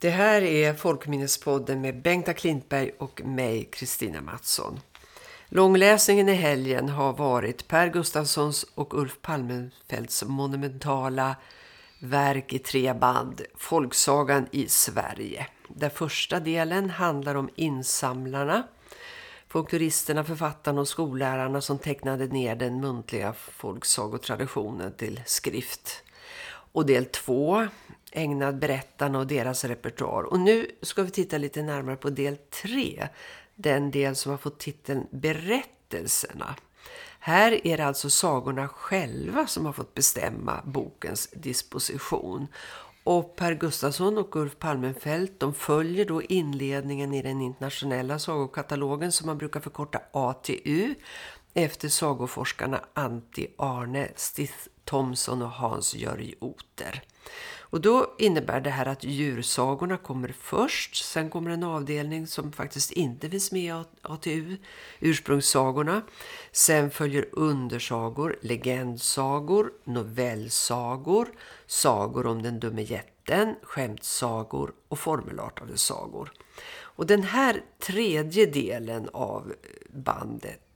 Det här är Folkminnespodden med Bengta Klintberg och mig, Kristina Mattsson. Långläsningen i helgen har varit Per Gustafssons och Ulf Palmenfeldts monumentala verk i tre band, Folksagan i Sverige. Där första delen handlar om insamlarna, folkloristerna, författarna och skollärarna som tecknade ner den muntliga folksagotraditionen till skrift. Och del två ägnad berättarna och deras repertoar. Och nu ska vi titta lite närmare på del tre, den del som har fått titeln Berättelserna. Här är det alltså sagorna själva som har fått bestämma bokens disposition. Och Per Gustafsson och Ulf Palmenfelt de följer då inledningen i den internationella sagokatalogen som man brukar förkorta ATU efter sagoforskarna Antti Arne, Stith Thomson och Hans Jörg Oter. Och då innebär det här att djursagorna kommer först. Sen kommer en avdelning som faktiskt inte finns med i ATU, ursprungssagorna. Sen följer undersagor, legendsagor, novellsagor, sagor om den dumme jätten, skämtsagor och formelartade sagor. Och den här tredje delen av bandet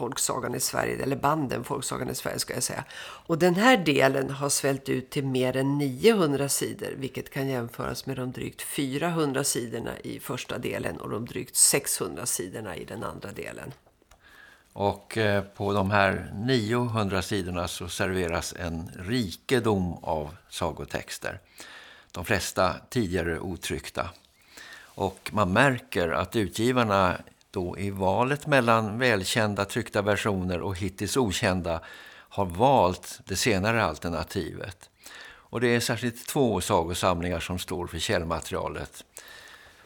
folksagan i Sverige, eller banden folksagan i Sverige ska jag säga. Och den här delen har svällt ut till mer än 900 sidor, vilket kan jämföras med de drygt 400 sidorna i första delen och de drygt 600 sidorna i den andra delen. Och eh, på de här 900 sidorna så serveras en rikedom av sagotexter. De flesta tidigare otryckta. Och man märker att utgivarna då i valet mellan välkända tryckta versioner och hittills okända har valt det senare alternativet. Och det är särskilt två sagosamlingar som står för källmaterialet.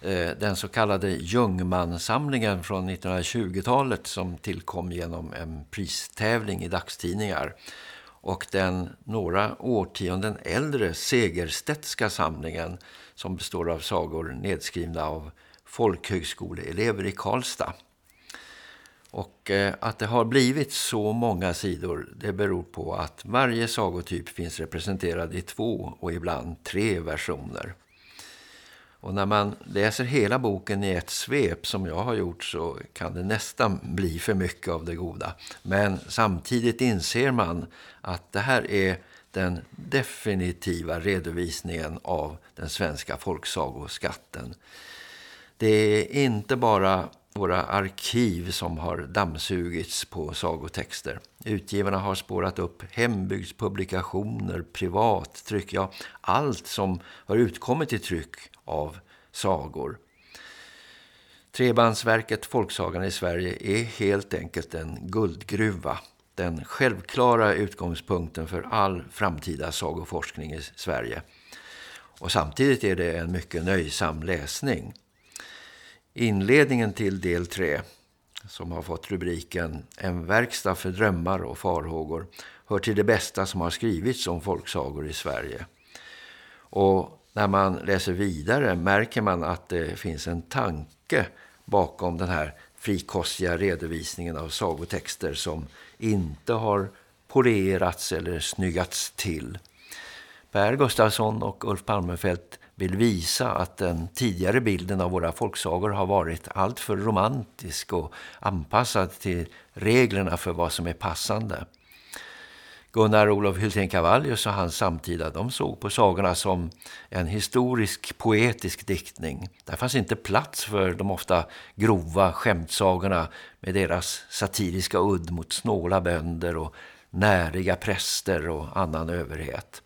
Eh, den så kallade Ljungman-samlingen från 1920-talet som tillkom genom en pristävling i dagstidningar. Och den några årtionden äldre Segerstedtska samlingen som består av sagor nedskrivna av folkhögskoleelever i Karlstad. Och eh, att det har blivit så många sidor det beror på att varje sagotyp finns representerad i två och ibland tre versioner. Och när man läser hela boken i ett svep som jag har gjort så kan det nästan bli för mycket av det goda. Men samtidigt inser man att det här är den definitiva redovisningen av den svenska folksagoskatten. Det är inte bara våra arkiv som har dammsugits på sagotexter. Utgivarna har spårat upp hembygdspublikationer, privattryck, ja allt som har utkommit i tryck av sagor. Trebandsverket Folksagan i Sverige är helt enkelt en guldgruva. Den självklara utgångspunkten för all framtida sagoforskning i Sverige. Och samtidigt är det en mycket nöjsam läsning. Inledningen till del 3 som har fått rubriken En verkstad för drömmar och farhågor hör till det bästa som har skrivits om folksagor i Sverige. Och när man läser vidare märker man att det finns en tanke bakom den här frikostiga redovisningen av sagotexter som inte har polerats eller snyggats till. Per Gustafsson och Ulf Palmefelt vill visa att den tidigare bilden av våra folksagor har varit alltför romantisk och anpassad till reglerna för vad som är passande. Gunnar Olof Hyltén-Cavallius och hans samtida de såg på sagorna som en historisk poetisk diktning. Där fanns inte plats för de ofta grova skämtsagorna med deras satiriska udd mot snåla bönder och näriga präster och annan överhet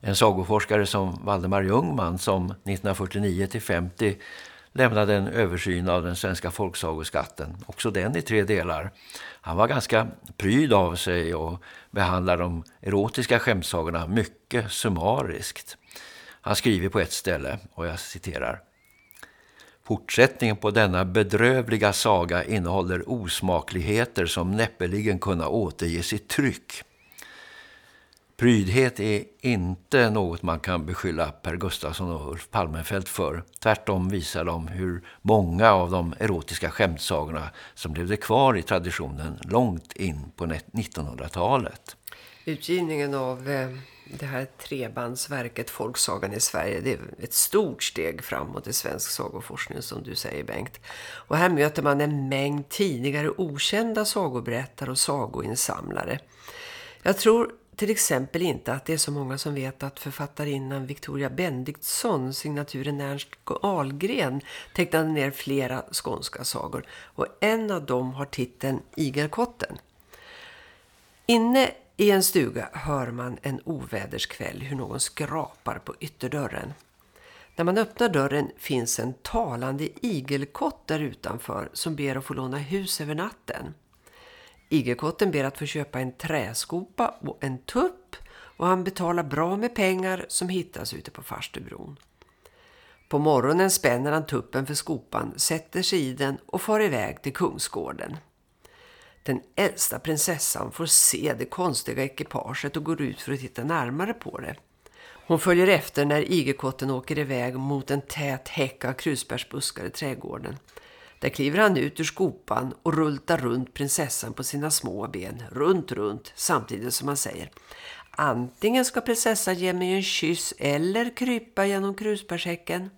en sagoforskare som Valdemar Ljungman som 1949-50 lämnade en översyn av den svenska folksagoskatten, också den i tre delar. Han var ganska pryd av sig och behandlade de erotiska skämtsagorna mycket summariskt. Han skriver på ett ställe, och jag citerar. Fortsättningen på denna bedrövliga saga innehåller osmakligheter som näppeligen kunna återges i tryck. Prydhet är inte något man kan beskylla Per Gustafsson och Ulf Palmenfelt för. Tvärtom visar de hur många av de erotiska skämtsagorna som levde kvar i traditionen långt in på 1900-talet. Utgivningen av eh, det här trebandsverket Folksagan i Sverige det är ett stort steg framåt i svensk sagoforskning som du säger Bengt. Och här möter man en mängd tidigare okända sagoberättare och sagoinsamlare. Jag tror till exempel inte att det är så många som vet att författarinnan Victoria Bendiktsson, signaturen Ernst Ahlgren, tecknade ner flera skånska sagor. Och en av dem har titeln Igelkotten. Inne i en stuga hör man en oväderskväll hur någon skrapar på ytterdörren. När man öppnar dörren finns en talande igelkott där utanför som ber att få låna hus över natten. Igelkotten ber att få köpa en träskopa och en tupp och han betalar bra med pengar som hittas ute på Farstubron. På morgonen spänner han tuppen för skopan, sätter sig i den och far iväg till Kungsgården. Den äldsta prinsessan får se det konstiga ekipaget och går ut för att titta närmare på det. Hon följer efter när igelkotten åker iväg mot en tät häck av krusbärsbuskar i trädgården. Där kliver han ut ur skopan och rultar runt prinsessan på sina små ben, runt runt, samtidigt som han säger Antingen ska prinsessan ge mig en kyss eller krypa genom krusbärshäcken.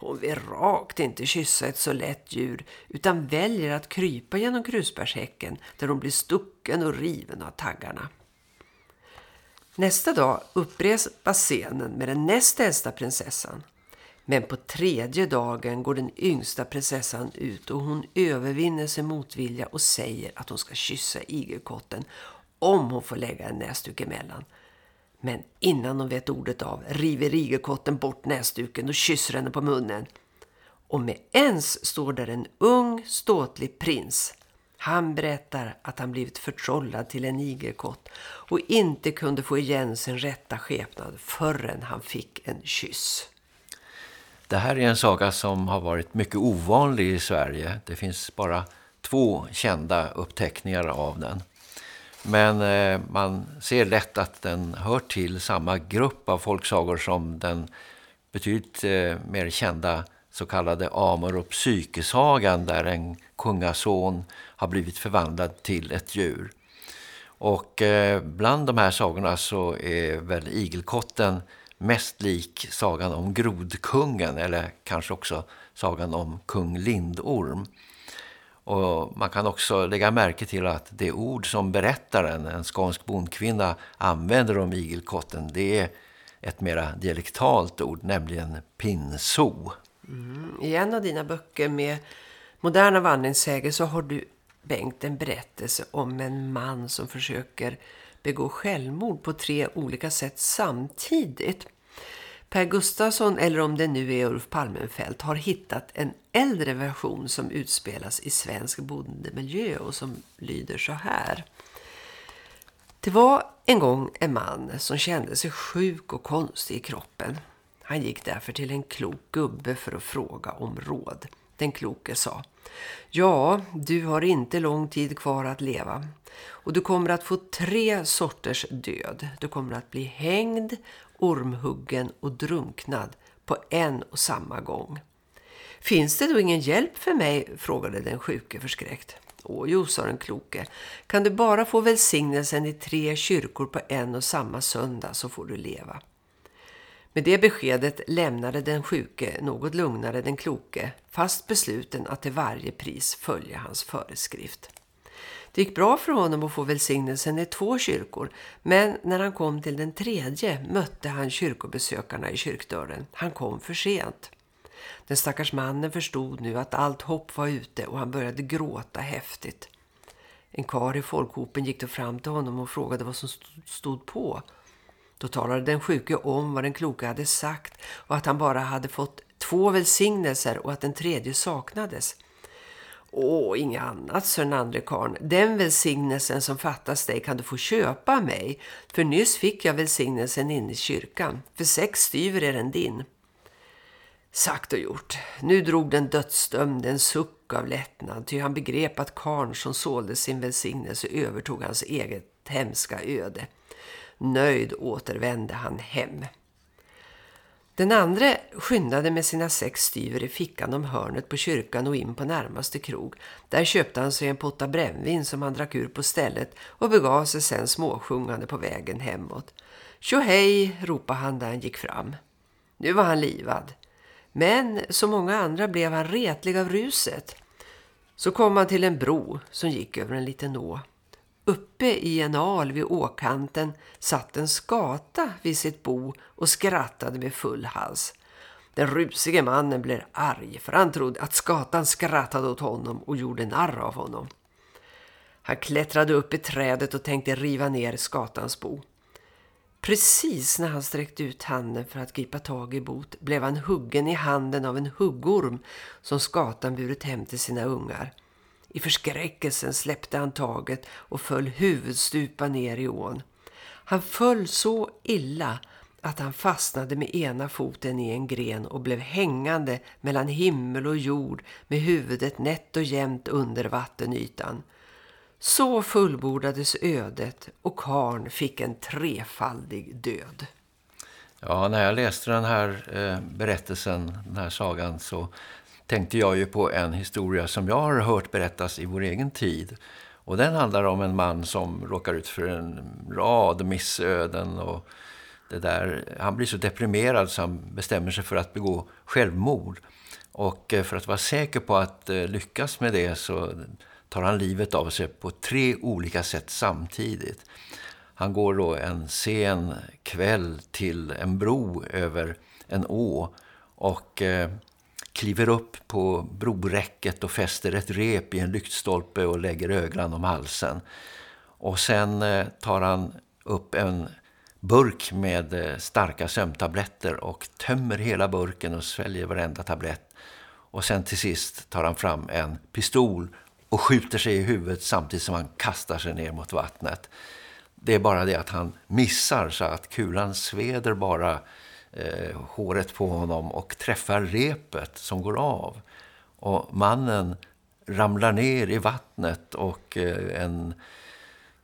Hon vill rakt inte kyssa ett så lätt djur utan väljer att krypa genom krusbärshäcken där hon blir stucken och riven av taggarna. Nästa dag upprepas scenen med den näst äldsta prinsessan. Men på tredje dagen går den yngsta prinsessan ut och hon övervinner sin motvilja och säger att hon ska kyssa igelkotten om hon får lägga en näsduk emellan. Men innan hon vet ordet av river igelkotten bort näsduken och kysser henne på munnen. Och med ens står där en ung, ståtlig prins. Han berättar att han blivit förtrollad till en igelkott och inte kunde få igen sin rätta skepnad förrän han fick en kyss. Det här är en saga som har varit mycket ovanlig i Sverige. Det finns bara två kända uppteckningar av den. Men eh, man ser lätt att den hör till samma grupp av folksagor som den betydligt eh, mer kända så kallade Amor- och psykesagan där en kungason har blivit förvandlad till ett djur. Och eh, bland de här sagorna så är väl igelkotten mest lik sagan om grodkungen eller kanske också sagan om kung Lindorm. Och man kan också lägga märke till att det ord som berättaren, en skånsk bondkvinna, använder om igelkotten, det är ett mera dialektalt ord, nämligen pinso. Mm. I en av dina böcker med moderna vandringssäger så har du Bengt en berättelse om en man som försöker begå självmord på tre olika sätt samtidigt. Per Gustafsson, eller om det nu är Ulf Palmenfelt, har hittat en äldre version som utspelas i svensk bondemiljö och som lyder så här. Det var en gång en man som kände sig sjuk och konstig i kroppen. Han gick därför till en klok gubbe för att fråga om råd. Den kloke sa, ja, du har inte lång tid kvar att leva. Och du kommer att få tre sorters död. Du kommer att bli hängd, ormhuggen och drunknad på en och samma gång. Finns det då ingen hjälp för mig? frågade den sjuke förskräckt. Åh jo, sa den kloke. Kan du bara få välsignelsen i tre kyrkor på en och samma söndag så får du leva. Med det beskedet lämnade den sjuke något lugnare den kloke, fast besluten att till varje pris följa hans föreskrift. Det gick bra för honom att få välsignelsen i två kyrkor, men när han kom till den tredje mötte han kyrkobesökarna i kyrkdörren. Han kom för sent. Den stackars mannen förstod nu att allt hopp var ute och han började gråta häftigt. En kar i folkhopen gick då fram till honom och frågade vad som stod på. Då talade den sjuke om vad den kloka hade sagt och att han bara hade fått två välsignelser och att den tredje saknades. Åh, inget annat, sa den andre karn. Den välsignelsen som fattas dig kan du få köpa mig. För nyss fick jag välsignelsen in i kyrkan. För sex styver är den din. Sagt och gjort. Nu drog den dödsdömde en suck av lättnad. Ty han begrep att karn som sålde sin välsignelse övertog hans eget hemska öde. Nöjd återvände han hem. Den andra skyndade med sina sex styver i fickan om hörnet på kyrkan och in på närmaste krog. Där köpte han sig en potta brännvin som han drack ur på stället och begav sig sen småsjungande på vägen hemåt. Tjohej, ropade han där han gick fram. Nu var han livad. Men som många andra blev han retlig av ruset. Så kom han till en bro som gick över en liten å. Uppe i en al vid åkanten satt en skata vid sitt bo och skrattade med full hals. Den rusige mannen blev arg för han trodde att skatan skrattade åt honom och gjorde narr av honom. Han klättrade upp i trädet och tänkte riva ner skatans bo. Precis när han sträckte ut handen för att gripa tag i bot blev han huggen i handen av en huggorm som skatan burit hem till sina ungar. I förskräckelsen släppte han taget och föll huvudstupa ner i ån. Han föll så illa att han fastnade med ena foten i en gren och blev hängande mellan himmel och jord med huvudet nätt och jämnt under vattenytan. Så fullbordades ödet och Karn fick en trefaldig död. Ja, när jag läste den här eh, berättelsen, den här sagan så tänkte jag ju på en historia som jag har hört berättas i vår egen tid. Och den handlar om en man som råkar ut för en rad missöden och det där. Han blir så deprimerad så han bestämmer sig för att begå självmord. Och eh, för att vara säker på att eh, lyckas med det så tar han livet av sig på tre olika sätt samtidigt. Han går då en sen kväll till en bro över en å och eh, kliver upp på broräcket och fäster ett rep i en lyktstolpe och lägger öglan om halsen. Och sen eh, tar han upp en burk med eh, starka sömntabletter och tömmer hela burken och sväljer varenda tablett. Och sen till sist tar han fram en pistol och skjuter sig i huvudet samtidigt som han kastar sig ner mot vattnet. Det är bara det att han missar så att kulan sveder bara eh, håret på honom och träffar repet som går av. Och mannen ramlar ner i vattnet och eh, en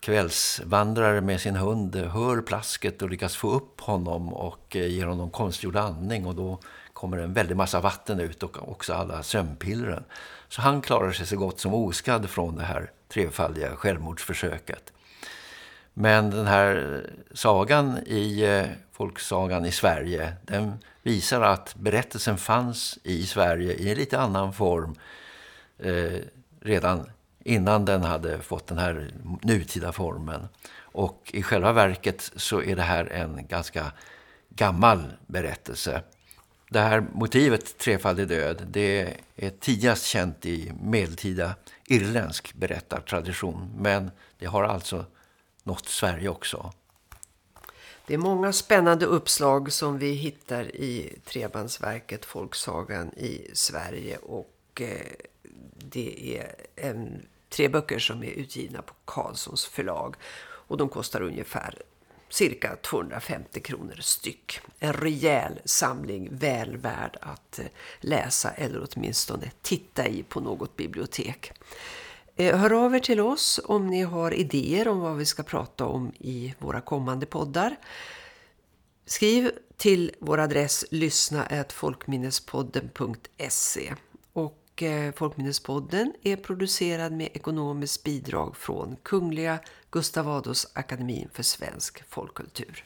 kvällsvandrare med sin hund hör plasket och lyckas få upp honom och eh, ger honom konstgjord andning och då kommer en väldig massa vatten ut och också alla sömnpillren. Så han klarar sig så gott som oskadd från det här trefaldiga självmordsförsöket. Men den här sagan i eh, folksagan i Sverige, den visar att berättelsen fanns i Sverige i en lite annan form eh, redan innan den hade fått den här nutida formen. Och i själva verket så är det här en ganska gammal berättelse. Det här motivet trefaldig död det är tidigast känt i medeltida irländsk berättartradition men det har alltså nått Sverige också. Det är många spännande uppslag som vi hittar i Trebandsverket Folksagan i Sverige och eh, det är en, tre böcker som är utgivna på Karlssons förlag och de kostar ungefär cirka 250 kronor styck. En rejäl samling väl värd att eh, läsa eller åtminstone titta i på något bibliotek. Eh, hör av er till oss om ni har idéer om vad vi ska prata om i våra kommande poddar. Skriv till vår adress lyssna.folkminnespodden.se och eh, Folkminnespodden är producerad med ekonomiskt bidrag från Kungliga Gustav Adolfs akademin för svensk folkkultur.